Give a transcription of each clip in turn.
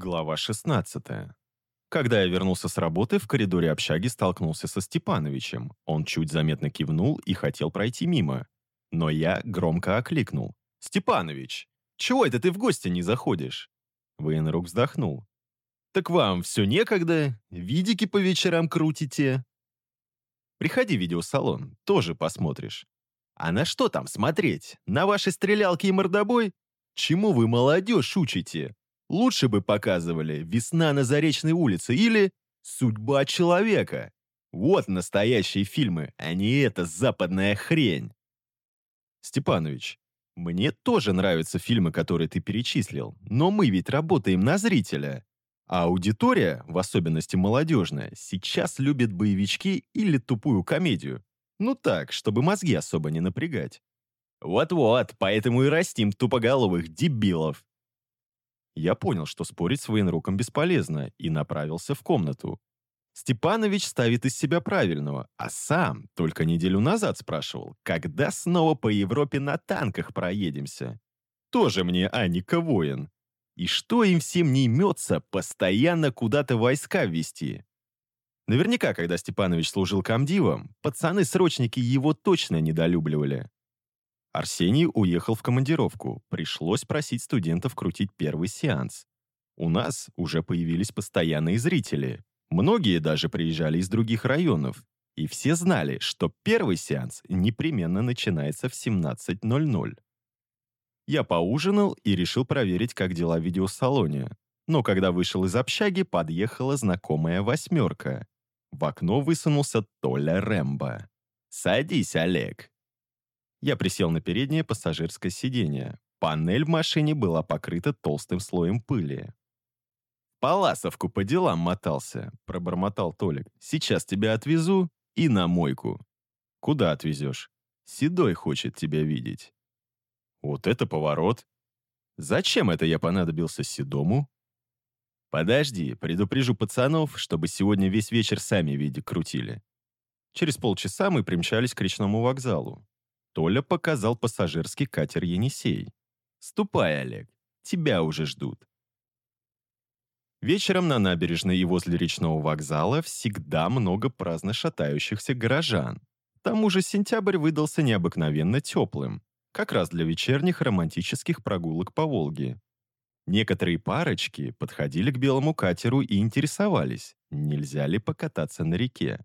Глава 16. Когда я вернулся с работы, в коридоре общаги столкнулся со Степановичем. Он чуть заметно кивнул и хотел пройти мимо. Но я громко окликнул. «Степанович, чего это ты в гости не заходишь?» Военрук вздохнул. «Так вам все некогда? Видики по вечерам крутите?» «Приходи в видеосалон, тоже посмотришь». «А на что там смотреть? На ваши стрелялки и мордобой? Чему вы молодежь учите? Лучше бы показывали «Весна на Заречной улице» или «Судьба человека». Вот настоящие фильмы, а не эта западная хрень. Степанович, мне тоже нравятся фильмы, которые ты перечислил, но мы ведь работаем на зрителя. А аудитория, в особенности молодежная, сейчас любит боевички или тупую комедию. Ну так, чтобы мозги особо не напрягать. Вот-вот, поэтому и растим тупоголовых дебилов. Я понял, что спорить с военруком бесполезно, и направился в комнату. Степанович ставит из себя правильного, а сам только неделю назад спрашивал, когда снова по Европе на танках проедемся. Тоже мне Аника воин. И что им всем не имется постоянно куда-то войска ввести? Наверняка, когда Степанович служил комдивом, пацаны-срочники его точно недолюбливали. Арсений уехал в командировку. Пришлось просить студентов крутить первый сеанс. У нас уже появились постоянные зрители. Многие даже приезжали из других районов. И все знали, что первый сеанс непременно начинается в 17.00. Я поужинал и решил проверить, как дела в видеосалоне. Но когда вышел из общаги, подъехала знакомая «восьмерка». В окно высунулся Толя Рэмбо. «Садись, Олег», я присел на переднее пассажирское сиденье. Панель в машине была покрыта толстым слоем пыли. «Паласовку по делам мотался», — пробормотал Толик. «Сейчас тебя отвезу и на мойку». «Куда отвезешь?» «Седой хочет тебя видеть». «Вот это поворот!» «Зачем это я понадобился Седому?» «Подожди, предупрежу пацанов, чтобы сегодня весь вечер сами види крутили». Через полчаса мы примчались к речному вокзалу. Толя показал пассажирский катер «Енисей». «Ступай, Олег, тебя уже ждут». Вечером на набережной и возле речного вокзала всегда много праздно шатающихся горожан. К тому же сентябрь выдался необыкновенно теплым, как раз для вечерних романтических прогулок по Волге. Некоторые парочки подходили к белому катеру и интересовались, нельзя ли покататься на реке.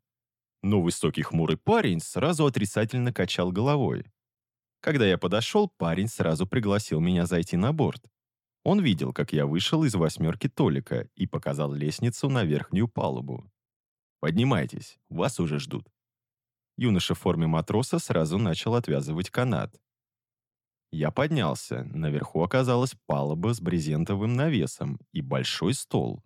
Но высокий хмурый парень сразу отрицательно качал головой. Когда я подошел, парень сразу пригласил меня зайти на борт. Он видел, как я вышел из восьмерки Толика и показал лестницу на верхнюю палубу. «Поднимайтесь, вас уже ждут». Юноша в форме матроса сразу начал отвязывать канат. Я поднялся. Наверху оказалась палуба с брезентовым навесом и большой стол.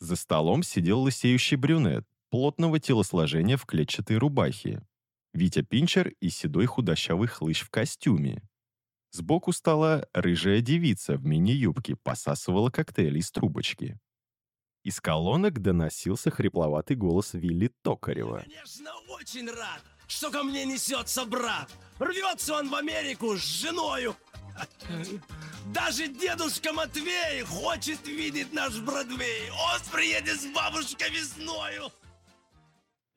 За столом сидел лысеющий брюнет, плотного телосложения в клетчатой рубахе. Витя Пинчер и седой худощавый хлыщ в костюме. Сбоку стала рыжая девица в мини-юбке, посасывала коктейли из трубочки. Из колонок доносился хрипловатый голос Вилли Токарева. Конечно, очень рад, что ко мне несется брат. Рвется он в Америку с женою. Даже дедушка Матвей хочет видеть наш Бродвей. Он приедет с бабушкой весною.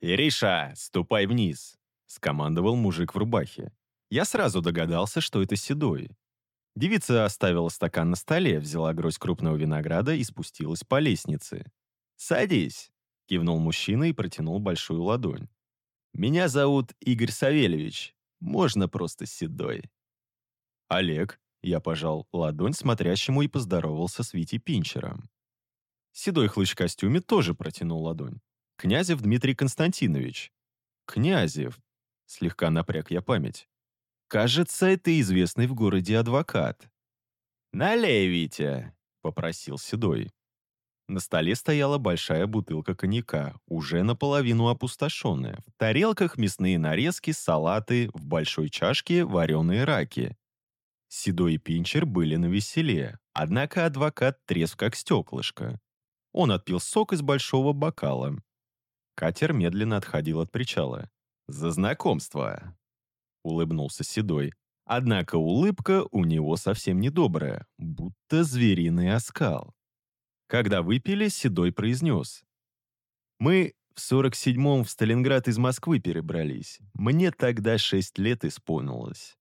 «Ириша, ступай вниз!» — скомандовал мужик в рубахе. Я сразу догадался, что это седой. Девица оставила стакан на столе, взяла гроздь крупного винограда и спустилась по лестнице. «Садись!» — кивнул мужчина и протянул большую ладонь. «Меня зовут Игорь Савельевич. Можно просто седой». «Олег», — я пожал ладонь смотрящему и поздоровался с Витей Пинчером. Седой хлыщ в костюме тоже протянул ладонь. Князев Дмитрий Константинович. Князев. Слегка напряг я память. Кажется, это известный в городе адвокат. «Налей, Витя!» — попросил Седой. На столе стояла большая бутылка коньяка, уже наполовину опустошенная. В тарелках мясные нарезки, салаты, в большой чашке вареные раки. Седой и Пинчер были на веселе, однако адвокат трезв как стеклышко. Он отпил сок из большого бокала. Катер медленно отходил от причала. «За знакомство!» — улыбнулся Седой. Однако улыбка у него совсем недобрая, будто звериный оскал. Когда выпили, Седой произнес. «Мы в 47-м в Сталинград из Москвы перебрались. Мне тогда 6 лет исполнилось.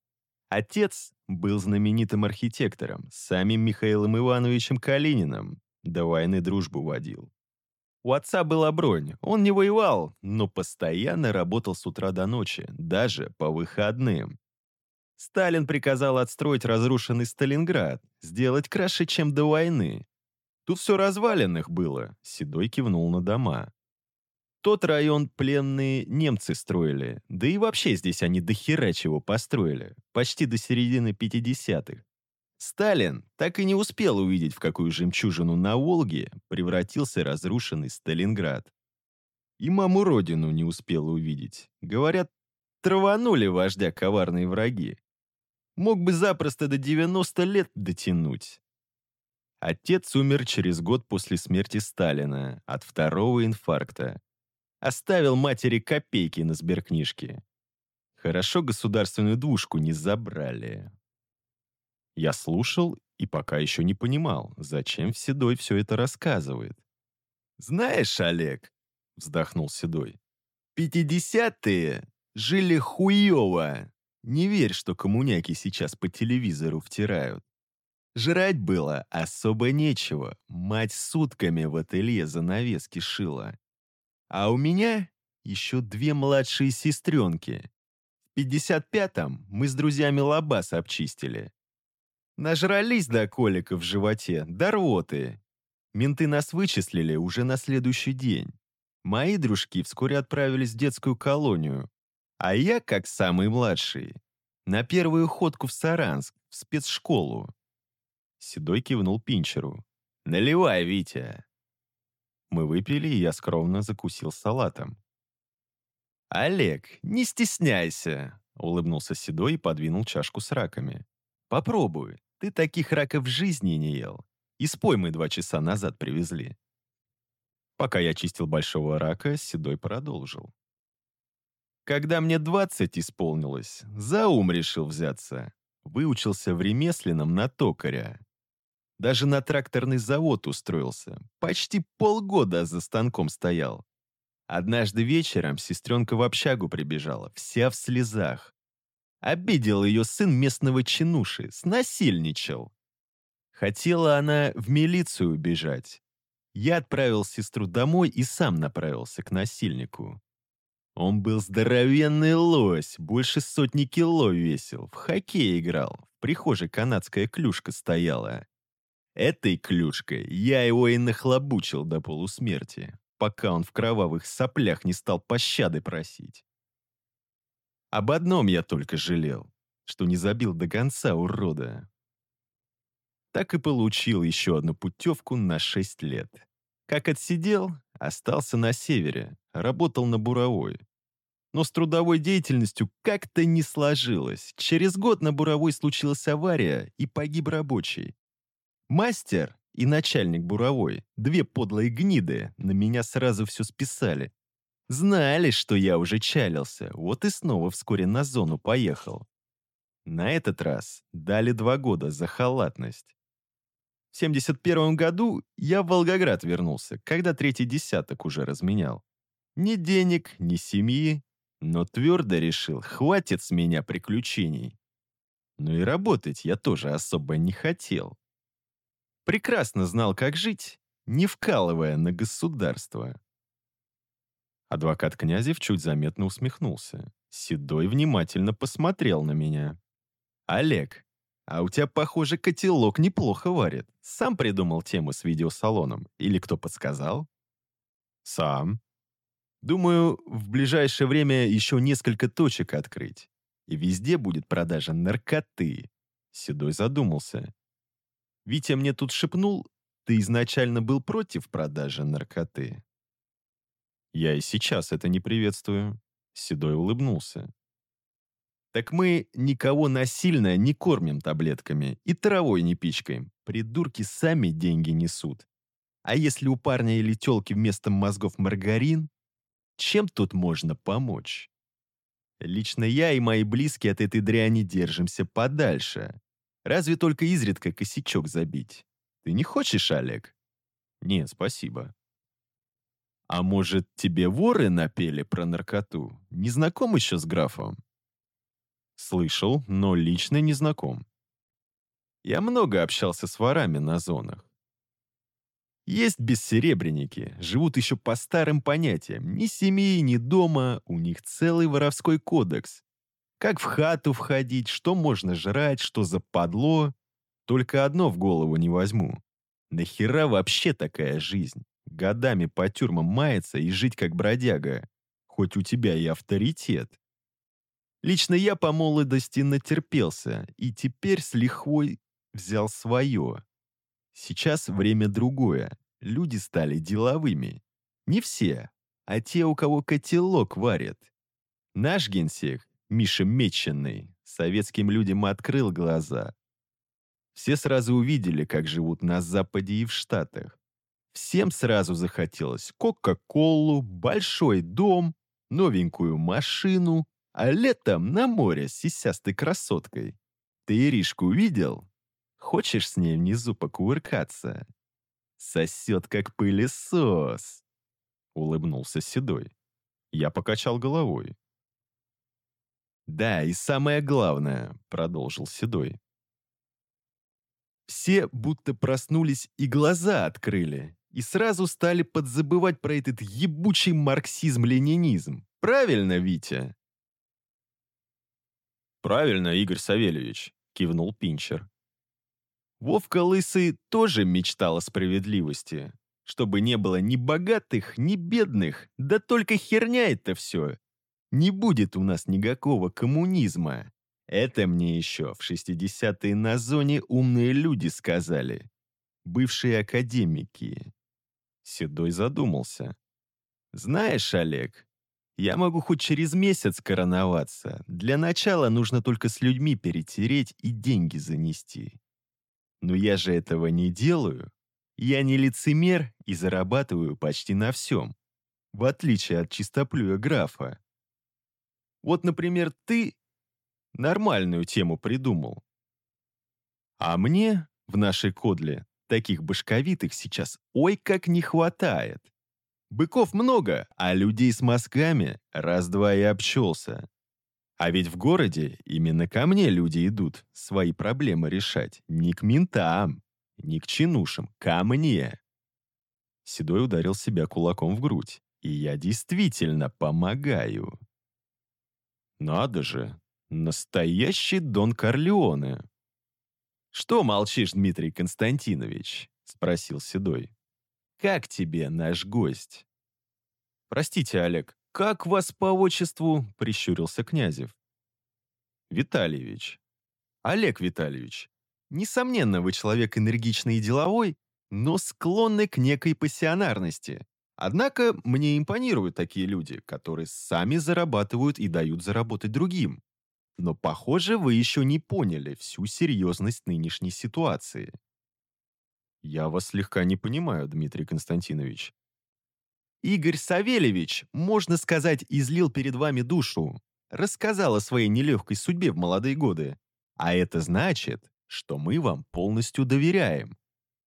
Отец был знаменитым архитектором, самим Михаилом Ивановичем Калининым. До войны дружбу водил. У отца была бронь, он не воевал, но постоянно работал с утра до ночи, даже по выходным. Сталин приказал отстроить разрушенный Сталинград, сделать краше, чем до войны. Тут все разваленных было, Седой кивнул на дома. Тот район пленные немцы строили, да и вообще здесь они до хера чего построили, почти до середины 50-х. Сталин так и не успел увидеть, в какую жемчужину на Волге превратился разрушенный Сталинград. И маму родину не успел увидеть. Говорят, траванули вождя коварные враги. Мог бы запросто до 90 лет дотянуть. Отец умер через год после смерти Сталина от второго инфаркта. Оставил матери копейки на сберкнижке. Хорошо государственную двушку не забрали. Я слушал и пока еще не понимал, зачем Седой все это рассказывает. «Знаешь, Олег», — вздохнул Седой, «пятидесятые жили хуево. Не верь, что коммуняки сейчас по телевизору втирают. Жрать было особо нечего. Мать сутками в ателье занавески шила. А у меня еще две младшие сестренки. В 55-м мы с друзьями лабаз обчистили. Нажрались до колика в животе, до рвоты. Менты нас вычислили уже на следующий день. Мои дружки вскоре отправились в детскую колонию, а я, как самый младший, на первую ходку в Саранск, в спецшколу. Седой кивнул Пинчеру. «Наливай, Витя!» Мы выпили, и я скромно закусил салатом. «Олег, не стесняйся!» — улыбнулся Седой и подвинул чашку с раками. «Попробуй, ты таких раков в жизни не ел. Из поймы два часа назад привезли». Пока я чистил большого рака, Седой продолжил. Когда мне 20 исполнилось, за ум решил взяться. Выучился в ремесленном на токаря. Даже на тракторный завод устроился. Почти полгода за станком стоял. Однажды вечером сестренка в общагу прибежала, вся в слезах. Обидел ее сын местного чинуши, снасильничал. Хотела она в милицию убежать. Я отправил сестру домой и сам направился к насильнику. Он был здоровенный лось, больше сотни кило весил, в хоккей играл, в прихожей канадская клюшка стояла. Этой клюшкой я его и нахлобучил до полусмерти, пока он в кровавых соплях не стал пощады просить. Об одном я только жалел, что не забил до конца урода. Так и получил еще одну путевку на шесть лет. Как отсидел, остался на севере, работал на буровой. Но с трудовой деятельностью как-то не сложилось. Через год на буровой случилась авария, и погиб рабочий. Мастер и начальник буровой, две подлые гниды, на меня сразу все списали. Знали, что я уже чалился, вот и снова вскоре на зону поехал. На этот раз дали два года за халатность. В 71 году я в Волгоград вернулся, когда третий десяток уже разменял. Ни денег, ни семьи, но твердо решил, хватит с меня приключений. Но и работать я тоже особо не хотел. Прекрасно знал, как жить, не вкалывая на государство. Адвокат Князев чуть заметно усмехнулся. Седой внимательно посмотрел на меня. «Олег, а у тебя, похоже, котелок неплохо варит. Сам придумал тему с видеосалоном? Или кто подсказал?» «Сам. Думаю, в ближайшее время еще несколько точек открыть. И везде будет продажа наркоты». Седой задумался. Витя мне тут шепнул, ты изначально был против продажи наркоты. Я и сейчас это не приветствую. Седой улыбнулся. Так мы никого насильно не кормим таблетками и травой не пичкаем. Придурки сами деньги несут. А если у парня или тёлки вместо мозгов маргарин, чем тут можно помочь? Лично я и мои близкие от этой дряни держимся подальше. Разве только изредка косячок забить. Ты не хочешь, Олег?» «Нет, спасибо». «А может, тебе воры напели про наркоту? Не знаком еще с графом?» «Слышал, но лично не знаком. Я много общался с ворами на зонах. Есть бессеребренники, живут еще по старым понятиям. Ни семьи, ни дома, у них целый воровской кодекс. Как в хату входить, что можно жрать, что западло. Только одно в голову не возьму. Нахера вообще такая жизнь? Годами по тюрьмам маяться и жить как бродяга. Хоть у тебя и авторитет. Лично я по молодости натерпелся, и теперь с лихвой взял свое. Сейчас время другое. Люди стали деловыми. Не все, а те, у кого котелок варят. Наш генсек, Миша Меченый, советским людям открыл глаза. Все сразу увидели, как живут на Западе и в Штатах. Всем сразу захотелось Кока-Колу, большой дом, новенькую машину, а летом на море с сисястой красоткой. Ты Иришку видел? Хочешь с ней внизу покувыркаться? Сосет, как пылесос!» Улыбнулся Седой. Я покачал головой. «Да, и самое главное», — продолжил Седой. Все будто проснулись и глаза открыли, и сразу стали подзабывать про этот ебучий марксизм-ленинизм. Правильно, Витя? «Правильно, Игорь Савельевич», — кивнул Пинчер. Вовка Лысый тоже мечтал о справедливости. Чтобы не было ни богатых, ни бедных, да только херня это все. Не будет у нас никакого коммунизма. Это мне еще в 60-е на зоне умные люди сказали. Бывшие академики. Седой задумался. Знаешь, Олег, я могу хоть через месяц короноваться. Для начала нужно только с людьми перетереть и деньги занести. Но я же этого не делаю. Я не лицемер и зарабатываю почти на всем, в отличие от чистоплюя графа. Вот, например, ты нормальную тему придумал. А мне в нашей кодле таких башковитых сейчас ой как не хватает. Быков много, а людей с мозгами раз-два и обчелся. А ведь в городе именно ко мне люди идут свои проблемы решать. Не к ментам, не к чинушам, ко мне. Седой ударил себя кулаком в грудь. И я действительно помогаю. Надо же, настоящий Дон Корлеоне. «Что молчишь, Дмитрий Константинович?» — спросил Седой. «Как тебе наш гость?» «Простите, Олег, «Как вас по отчеству?» — прищурился Князев. «Витальевич. Олег Витальевич. Несомненно, вы человек энергичный и деловой, но склонный к некой пассионарности. Однако мне импонируют такие люди, которые сами зарабатывают и дают заработать другим. Но, похоже, вы еще не поняли всю серьезность нынешней ситуации. Я вас слегка не понимаю, Дмитрий Константинович. Игорь Савельевич, можно сказать, излил перед вами душу, рассказал о своей нелегкой судьбе в молодые годы. А это значит, что мы вам полностью доверяем.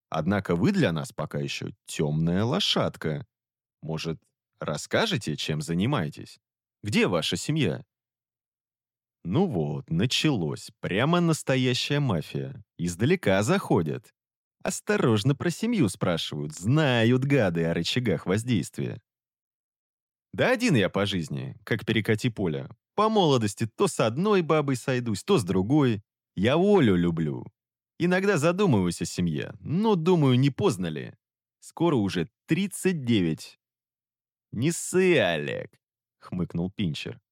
Однако вы для нас пока еще темная лошадка. Может, расскажете, чем занимаетесь? Где ваша семья? Ну вот, началось. Прямо настоящая мафия. Издалека заходят. Осторожно про семью спрашивают, знают гады о рычагах воздействия. Да один я по жизни, как перекати поля. По молодости то с одной бабой сойдусь, то с другой. Я волю люблю. Иногда задумываюсь о семье, но думаю, не поздно ли. Скоро уже 39. «Не ссы, Олег», — хмыкнул Пинчер.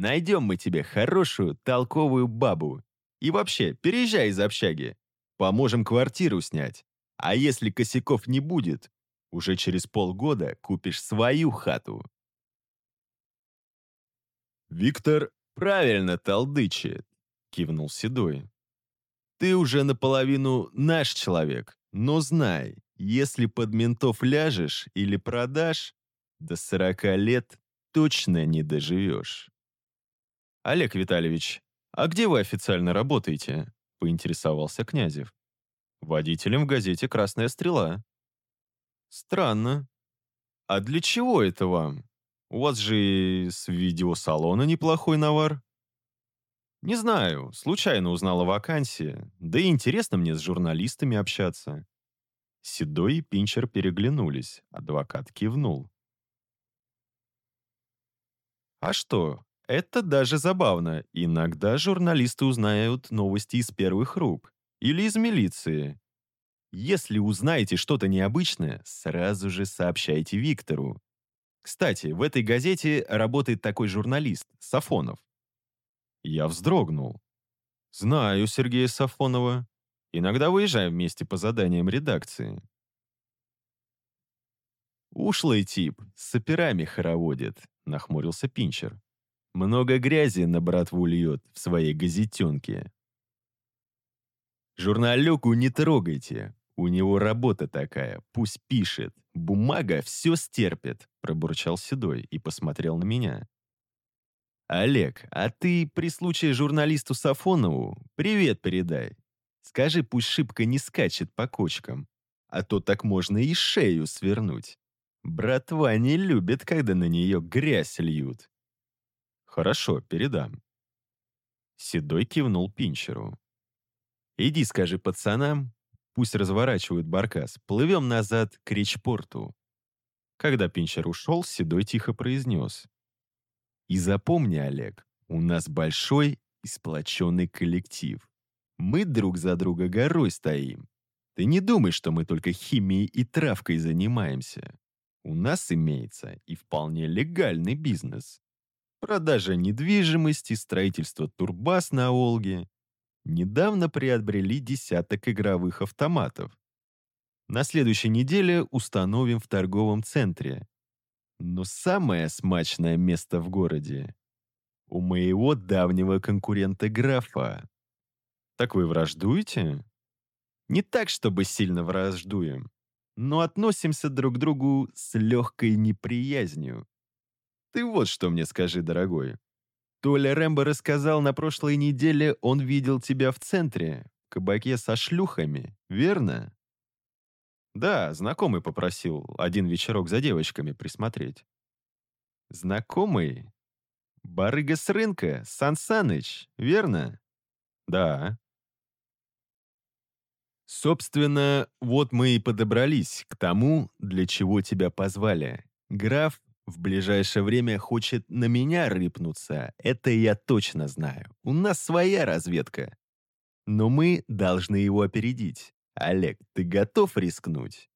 «Найдем мы тебе хорошую, толковую бабу. И вообще, переезжай из общаги. Поможем квартиру снять. А если косяков не будет, уже через полгода купишь свою хату. Виктор правильно толдычит, кивнул Седой. Ты уже наполовину наш человек, но знай, если под ментов ляжешь или продашь, до сорока лет точно не доживешь. Олег Витальевич, а где вы официально работаете? поинтересовался Князев. Водителем в газете «Красная стрела». Странно. А для чего это вам? У вас же с видеосалона неплохой навар. Не знаю, случайно узнала вакансии, да и интересно мне с журналистами общаться. Седой и Пинчер переглянулись, адвокат кивнул. А что, это даже забавно. Иногда журналисты узнают новости из первых рук. Или из милиции. Если узнаете что-то необычное, сразу же сообщайте Виктору. Кстати, в этой газете работает такой журналист, Сафонов. Я вздрогнул. Знаю Сергея Сафонова. Иногда выезжаем вместе по заданиям редакции. «Ушлый тип, с операми хороводит», — нахмурился Пинчер. «Много грязи на братву льет в своей газетенке». «Журналюку не трогайте, у него работа такая, пусть пишет, бумага все стерпит», — пробурчал Седой и посмотрел на меня. «Олег, а ты при случае журналисту Сафонову привет передай. Скажи, пусть шибко не скачет по кочкам, а то так можно и шею свернуть». Братва не любит, когда на нее грязь льют. Хорошо, передам. Седой кивнул Пинчеру. Иди скажи пацанам, пусть разворачивают баркас, плывем назад к речпорту. Когда Пинчер ушел, Седой тихо произнес. И запомни, Олег, у нас большой и сплоченный коллектив. Мы друг за друга горой стоим. Ты не думай, что мы только химией и травкой занимаемся. У нас имеется и вполне легальный бизнес. Продажа недвижимости, строительство турбаз на Волге. Недавно приобрели десяток игровых автоматов. На следующей неделе установим в торговом центре. Но самое смачное место в городе у моего давнего конкурента графа. Так вы враждуете? Не так, чтобы сильно враждуем но относимся друг к другу с легкой неприязнью. Ты вот что мне скажи, дорогой. Толя Рэмбо рассказал на прошлой неделе, он видел тебя в центре, в кабаке со шлюхами, верно? Да, знакомый попросил один вечерок за девочками присмотреть. Знакомый? Барыга с рынка, Сан Саныч, верно? Да. Собственно, вот мы и подобрались к тому, для чего тебя позвали. Граф в ближайшее время хочет на меня рыпнуться, это я точно знаю. У нас своя разведка. Но мы должны его опередить. Олег, ты готов рискнуть?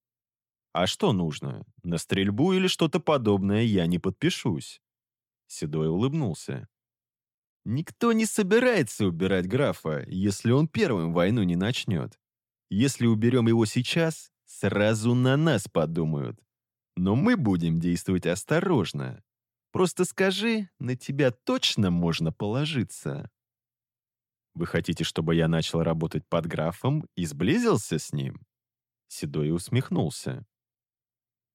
А что нужно? На стрельбу или что-то подобное я не подпишусь. Седой улыбнулся. Никто не собирается убирать графа, если он первым войну не начнет. Если уберем его сейчас, сразу на нас подумают. Но мы будем действовать осторожно. Просто скажи, на тебя точно можно положиться. Вы хотите, чтобы я начал работать под графом и сблизился с ним? Седой усмехнулся.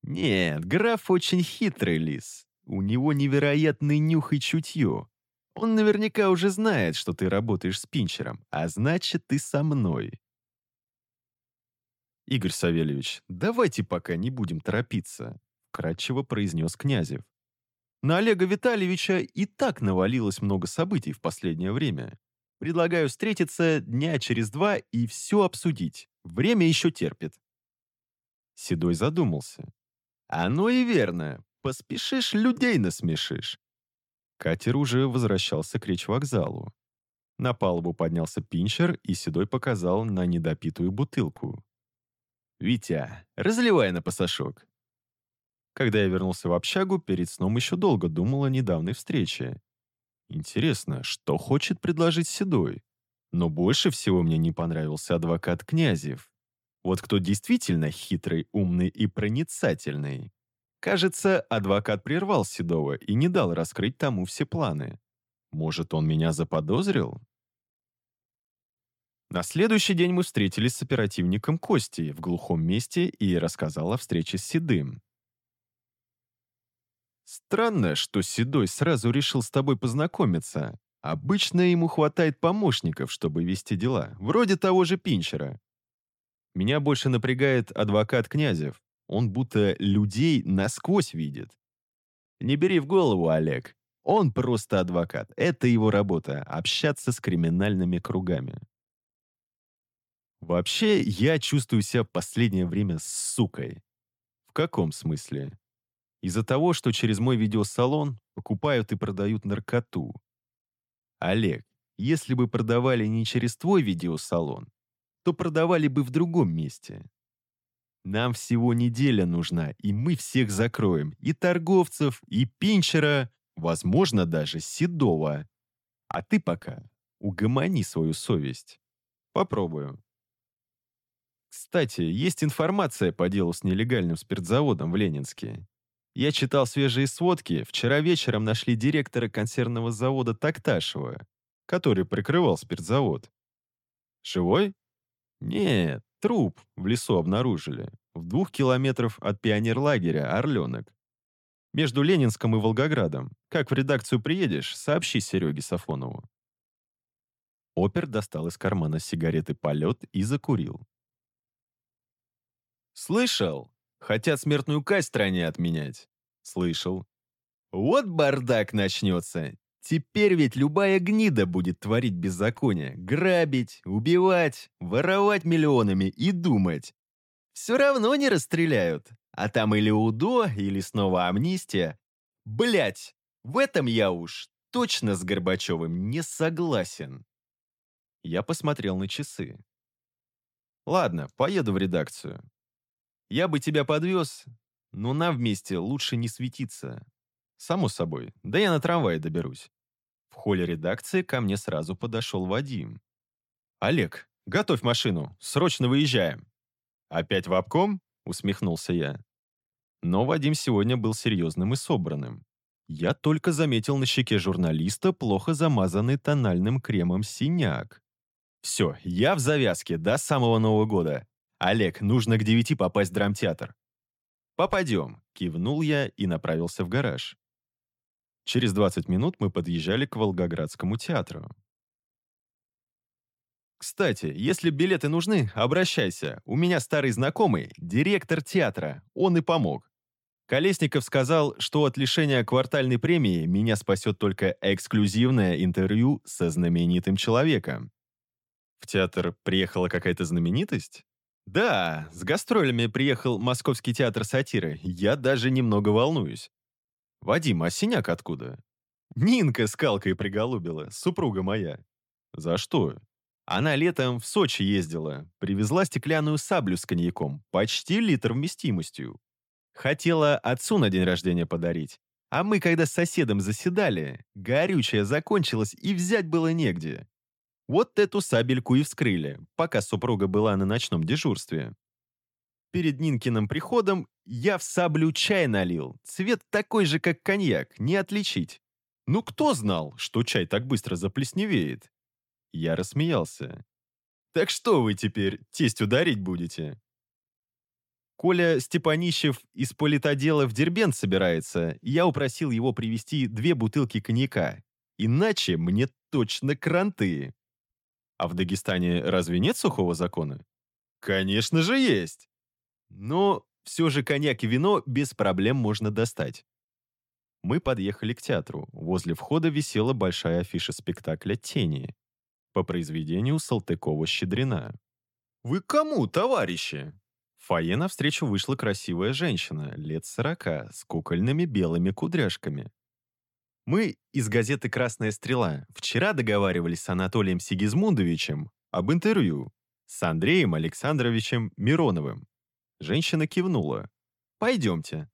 Нет, граф очень хитрый лис. У него невероятный нюх и чутье. Он наверняка уже знает, что ты работаешь с Пинчером, а значит, ты со мной. «Игорь Савельевич, давайте пока не будем торопиться», — кратчево произнес Князев. «На Олега Витальевича и так навалилось много событий в последнее время. Предлагаю встретиться дня через два и все обсудить. Время еще терпит». Седой задумался. «Оно и верно. Поспешишь, людей насмешишь». Катер уже возвращался к речвокзалу. На палубу поднялся Пинчер, и Седой показал на недопитую бутылку. «Витя, разливай на пасашок». Когда я вернулся в общагу, перед сном еще долго думал о недавней встрече. Интересно, что хочет предложить Седой? Но больше всего мне не понравился адвокат Князев. Вот кто действительно хитрый, умный и проницательный. Кажется, адвокат прервал Седова и не дал раскрыть тому все планы. Может, он меня заподозрил? На следующий день мы встретились с оперативником Костей в глухом месте и рассказал о встрече с Седым. «Странно, что Седой сразу решил с тобой познакомиться. Обычно ему хватает помощников, чтобы вести дела, вроде того же Пинчера. Меня больше напрягает адвокат Князев. Он будто людей насквозь видит. Не бери в голову, Олег. Он просто адвокат. Это его работа — общаться с криминальными кругами. Вообще, я чувствую себя последнее время сукой. В каком смысле? Из-за того, что через мой видеосалон покупают и продают наркоту. Олег, если бы продавали не через твой видеосалон, то продавали бы в другом месте. Нам всего неделя нужна, и мы всех закроем. И торговцев, и пинчера, возможно, даже седого. А ты пока угомони свою совесть. Попробую. Кстати, есть информация по делу с нелегальным спиртзаводом в Ленинске. Я читал свежие сводки. Вчера вечером нашли директора консервного завода Такташева, который прикрывал спиртзавод. Живой? Нет, труп в лесу обнаружили. В двух километров от пионерлагеря «Орленок». Между Ленинском и Волгоградом. Как в редакцию приедешь, сообщи Сереге Сафонову. Опер достал из кармана сигареты «Полет» и закурил. «Слышал? Хотят смертную казнь стране отменять». «Слышал». «Вот бардак начнется. Теперь ведь любая гнида будет творить беззаконие, грабить, убивать, воровать миллионами и думать. Все равно не расстреляют. А там или УДО, или снова амнистия. Блять, в этом я уж точно с Горбачевым не согласен. Я посмотрел на часы. Ладно, поеду в редакцию. Я бы тебя подвез, но нам вместе лучше не светиться. Само собой, да я на трамвае доберусь. В холле редакции ко мне сразу подошел Вадим. «Олег, готовь машину, срочно выезжаем». «Опять в обком?» — усмехнулся я. Но Вадим сегодня был серьезным и собранным. Я только заметил на щеке журналиста плохо замазанный тональным кремом синяк. «Все, я в завязке до самого Нового года. Олег, нужно к девяти попасть в драмтеатр». «Попадем», — кивнул я и направился в гараж. Через 20 минут мы подъезжали к Волгоградскому театру. «Кстати, если билеты нужны, обращайся. У меня старый знакомый, директор театра. Он и помог. Колесников сказал, что от лишения квартальной премии меня спасет только эксклюзивное интервью со знаменитым человеком». В театр приехала какая-то знаменитость? Да, с гастролями приехал Московский театр сатиры. Я даже немного волнуюсь. «Вадим, а синяк откуда?» «Нинка с Калкой приголубила, супруга моя». «За что?» Она летом в Сочи ездила, привезла стеклянную саблю с коньяком, почти литр вместимостью. Хотела отцу на день рождения подарить. А мы, когда с соседом заседали, горючее закончилось и взять было негде. Вот эту сабельку и вскрыли, пока супруга была на ночном дежурстве. Перед Нинкиным приходом я в саблю чай налил. Цвет такой же, как коньяк, не отличить. Ну кто знал, что чай так быстро заплесневеет? Я рассмеялся. Так что вы теперь тесть ударить будете? Коля Степанищев из политодела в Дербент собирается, я упросил его привезти две бутылки коньяка. Иначе мне точно кранты. А в Дагестане разве нет сухого закона? Конечно же есть. Но все же коньяк и вино без проблем можно достать. Мы подъехали к театру. Возле входа висела большая афиша спектакля «Тени» по произведению Салтыкова-Щедрина. «Вы кому, товарищи?» В фойе навстречу вышла красивая женщина, лет сорока, с кукольными белыми кудряшками. Мы из газеты «Красная стрела» вчера договаривались с Анатолием Сигизмундовичем об интервью с Андреем Александровичем Мироновым. Женщина кивнула. «Пойдемте».